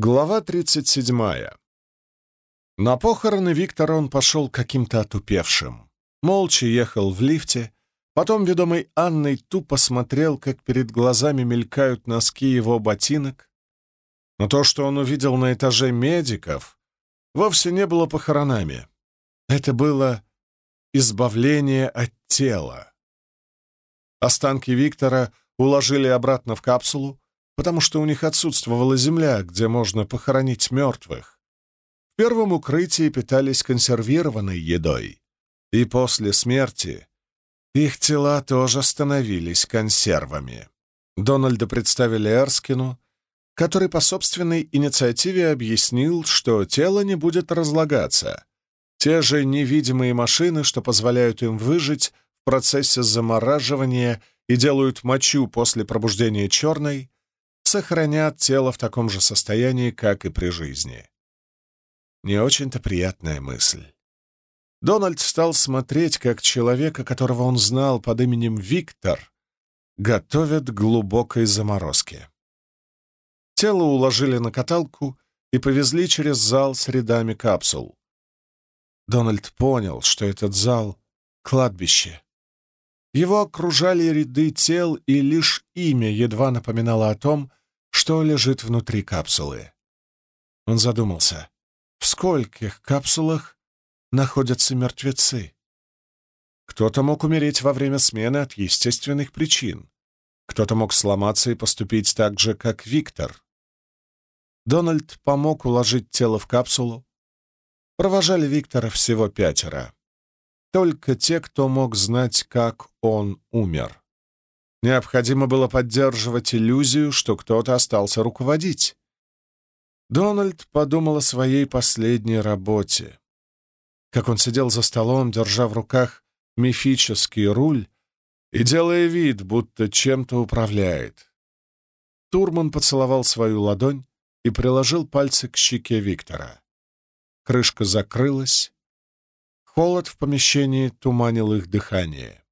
Глава 37. На похороны Виктора он пошел каким-то отупевшим. Молча ехал в лифте, потом, ведомый Анной, тупо смотрел, как перед глазами мелькают носки его ботинок. Но то, что он увидел на этаже медиков, вовсе не было похоронами. Это было избавление от тела. Останки Виктора уложили обратно в капсулу, потому что у них отсутствовала земля, где можно похоронить мертвых. В первом укрытии питались консервированной едой, и после смерти их тела тоже становились консервами. Дональда представили Эрскину, который по собственной инициативе объяснил, что тело не будет разлагаться. Те же невидимые машины, что позволяют им выжить в процессе замораживания и делают мочу после пробуждения черной, сохранят тело в таком же состоянии, как и при жизни. Не очень-то приятная мысль. Дональд стал смотреть, как человека, которого он знал под именем Виктор, готовят к глубокой заморозке. Тело уложили на каталку и повезли через зал с рядами капсул. Дональд понял, что этот зал — кладбище. Его окружали ряды тел, и лишь имя едва напоминало о том, что лежит внутри капсулы. Он задумался, в скольких капсулах находятся мертвецы? Кто-то мог умереть во время смены от естественных причин. Кто-то мог сломаться и поступить так же, как Виктор. Дональд помог уложить тело в капсулу. Провожали Виктора всего пятеро. Только те, кто мог знать, как он умер. Необходимо было поддерживать иллюзию, что кто-то остался руководить. Дональд подумал о своей последней работе. Как он сидел за столом, держа в руках мифический руль и делая вид, будто чем-то управляет. Турман поцеловал свою ладонь и приложил пальцы к щеке Виктора. Крышка закрылась. Холод в помещении туманил их дыхание.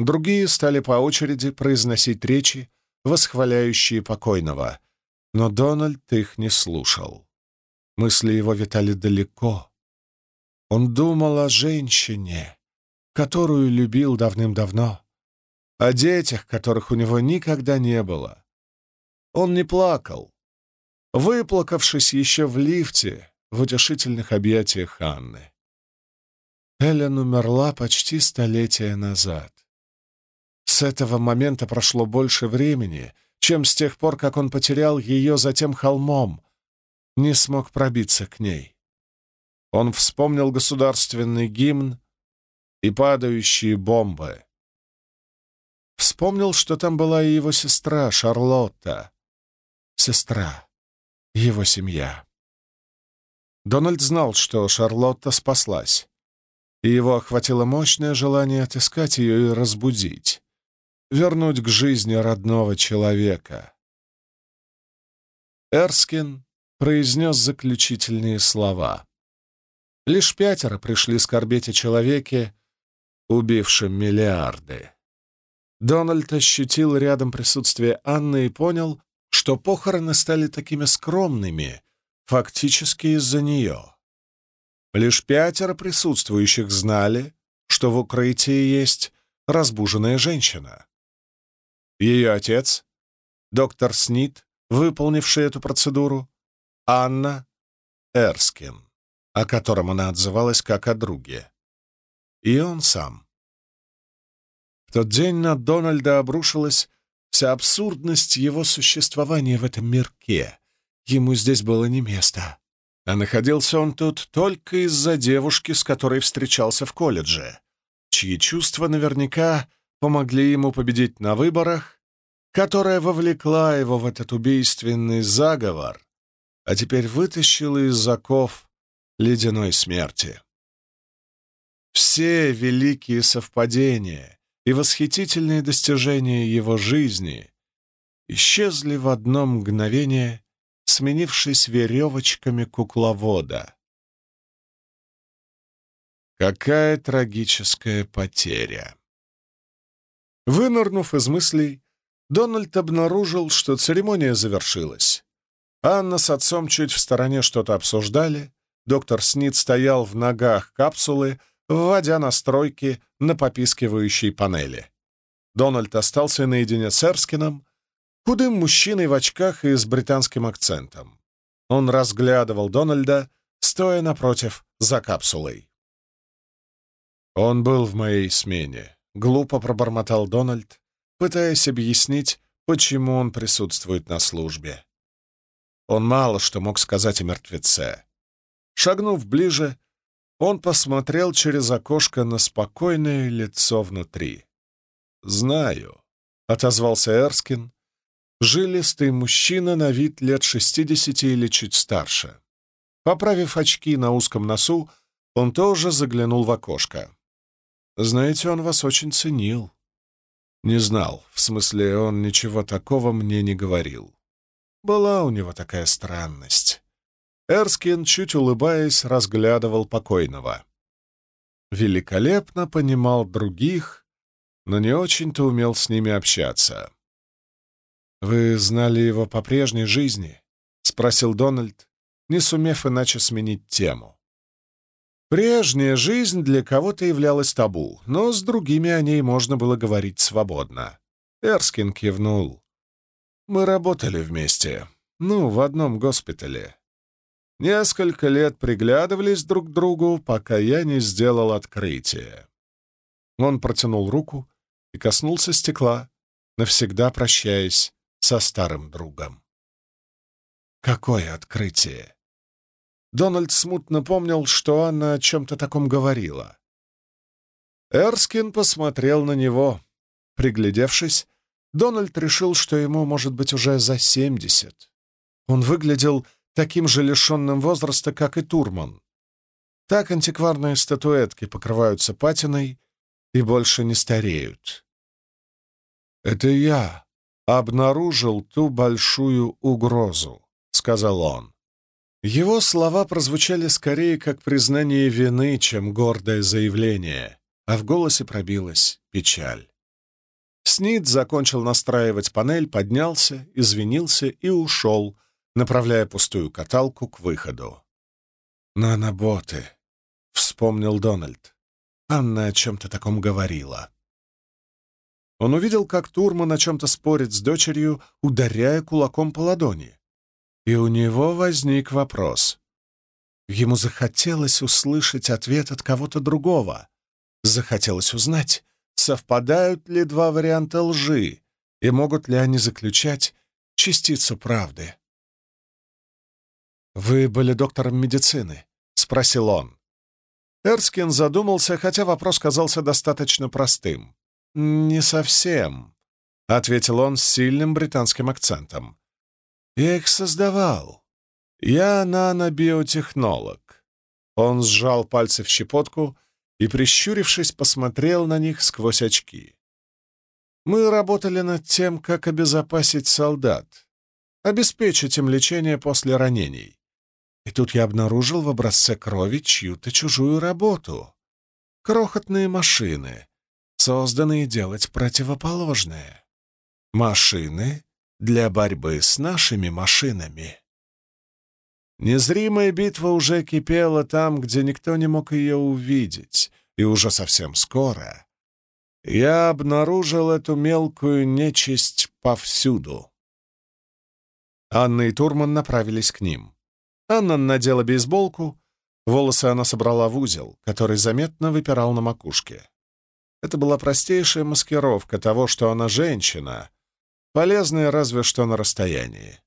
Другие стали по очереди произносить речи, восхваляющие покойного, но Дональд их не слушал. Мысли его витали далеко. Он думал о женщине, которую любил давным-давно, о детях, которых у него никогда не было. Он не плакал, выплакавшись еще в лифте в утешительных объятиях Анны. Эллен умерла почти столетие назад. С этого момента прошло больше времени, чем с тех пор, как он потерял ее за тем холмом, не смог пробиться к ней. Он вспомнил государственный гимн и падающие бомбы. Вспомнил, что там была и его сестра Шарлотта. Сестра. Его семья. Дональд знал, что Шарлотта спаслась, и его охватило мощное желание отыскать ее и разбудить вернуть к жизни родного человека. Эрскин произнес заключительные слова. Лишь пятеро пришли скорбеть о человеке, убившем миллиарды. Дональд ощутил рядом присутствие Анны и понял, что похороны стали такими скромными, фактически из-за нее. Лишь пятеро присутствующих знали, что в укрытии есть разбуженная женщина. Ее отец, доктор Снит, выполнивший эту процедуру, Анна Эрскин, о котором она отзывалась как о друге. И он сам. В тот день на Дональда обрушилась вся абсурдность его существования в этом мирке. Ему здесь было не место. А находился он тут только из-за девушки, с которой встречался в колледже, чьи чувства наверняка помогли ему победить на выборах, которая вовлекла его в этот убийственный заговор, а теперь вытащила из заков ледяной смерти. Все великие совпадения и восхитительные достижения его жизни исчезли в одно мгновение, сменившись веревочками кукловода. Какая трагическая потеря! Вынырнув из мыслей, Дональд обнаружил, что церемония завершилась. Анна с отцом чуть в стороне что-то обсуждали. Доктор Снит стоял в ногах капсулы, вводя настройки на попискивающей панели. Дональд остался наедине с Эрскином, худым мужчиной в очках и с британским акцентом. Он разглядывал Дональда, стоя напротив за капсулой. «Он был в моей смене», — глупо пробормотал Дональд, пытаясь объяснить, почему он присутствует на службе. Он мало что мог сказать о мертвеце. Шагнув ближе, он посмотрел через окошко на спокойное лицо внутри. «Знаю», — отозвался Эрскин, жилистый мужчина на вид лет шестидесяти или чуть старше. Поправив очки на узком носу, он тоже заглянул в окошко. «Знаете, он вас очень ценил». «Не знал. В смысле, он ничего такого мне не говорил. Была у него такая странность». Эрскин, чуть улыбаясь, разглядывал покойного. Великолепно понимал других, но не очень-то умел с ними общаться. «Вы знали его по прежней жизни?» — спросил Дональд, не сумев иначе сменить тему. Прежняя жизнь для кого-то являлась табу, но с другими о ней можно было говорить свободно. Эрскин кивнул. «Мы работали вместе. Ну, в одном госпитале. Несколько лет приглядывались друг к другу, пока я не сделал открытие». Он протянул руку и коснулся стекла, навсегда прощаясь со старым другом. Какое открытие! Дональд смутно помнил, что Анна о чем-то таком говорила. Эрскин посмотрел на него. Приглядевшись, Дональд решил, что ему, может быть, уже за семьдесят. Он выглядел таким же лишенным возраста, как и Турман. Так антикварные статуэтки покрываются патиной и больше не стареют. «Это я», обнаружил ту большую угрозу», — сказал он. Его слова прозвучали скорее как признание вины, чем гордое заявление, а в голосе пробилась печаль. Снит закончил настраивать панель, поднялся, извинился и ушел, направляя пустую каталку к выходу. «Наноботы», — вспомнил Дональд. Анна о чем-то таком говорила. Он увидел, как Турман о чем-то спорит с дочерью, ударяя кулаком по ладони. И у него возник вопрос. Ему захотелось услышать ответ от кого-то другого. Захотелось узнать, совпадают ли два варианта лжи и могут ли они заключать частицу правды. «Вы были доктором медицины?» — спросил он. Эрскин задумался, хотя вопрос казался достаточно простым. «Не совсем», — ответил он с сильным британским акцентом. «Я их создавал. Я нанобиотехнолог». Он сжал пальцы в щепотку и, прищурившись, посмотрел на них сквозь очки. «Мы работали над тем, как обезопасить солдат, обеспечить им лечение после ранений. И тут я обнаружил в образце крови чью-то чужую работу. Крохотные машины, созданные делать противоположное. Машины для борьбы с нашими машинами. Незримая битва уже кипела там, где никто не мог ее увидеть, и уже совсем скоро я обнаружил эту мелкую нечисть повсюду. Анна и Турман направились к ним. Анна надела бейсболку, волосы она собрала в узел, который заметно выпирал на макушке. Это была простейшая маскировка того, что она женщина, полезная разве что на расстоянии.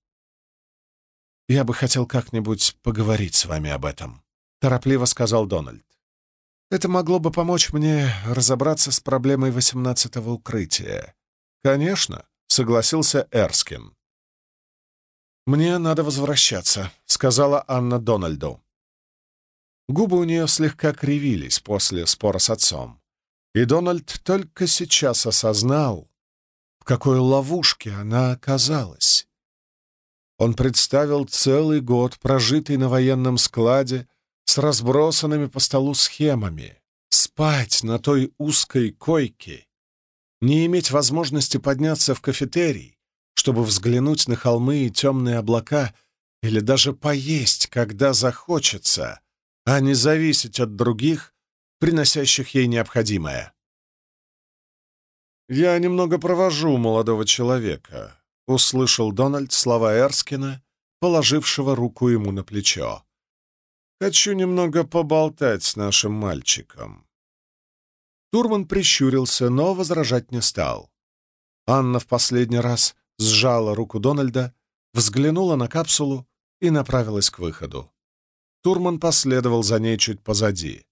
«Я бы хотел как-нибудь поговорить с вами об этом», — торопливо сказал Дональд. «Это могло бы помочь мне разобраться с проблемой восемнадцатого укрытия». «Конечно», — согласился Эрскин. «Мне надо возвращаться», — сказала Анна Дональду. Губы у нее слегка кривились после спора с отцом. И Дональд только сейчас осознал, в какой ловушке она оказалась. Он представил целый год, прожитый на военном складе, с разбросанными по столу схемами, спать на той узкой койке, не иметь возможности подняться в кафетерий, чтобы взглянуть на холмы и темные облака или даже поесть, когда захочется, а не зависеть от других, приносящих ей необходимое. «Я немного провожу молодого человека», — услышал Дональд слова Эрскина, положившего руку ему на плечо. «Хочу немного поболтать с нашим мальчиком». Турман прищурился, но возражать не стал. Анна в последний раз сжала руку Дональда, взглянула на капсулу и направилась к выходу. Турман последовал за ней чуть позади.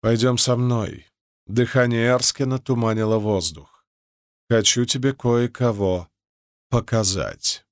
«Пойдем со мной». Дыхание Эрскина туманило воздух. «Хочу тебе кое-кого показать».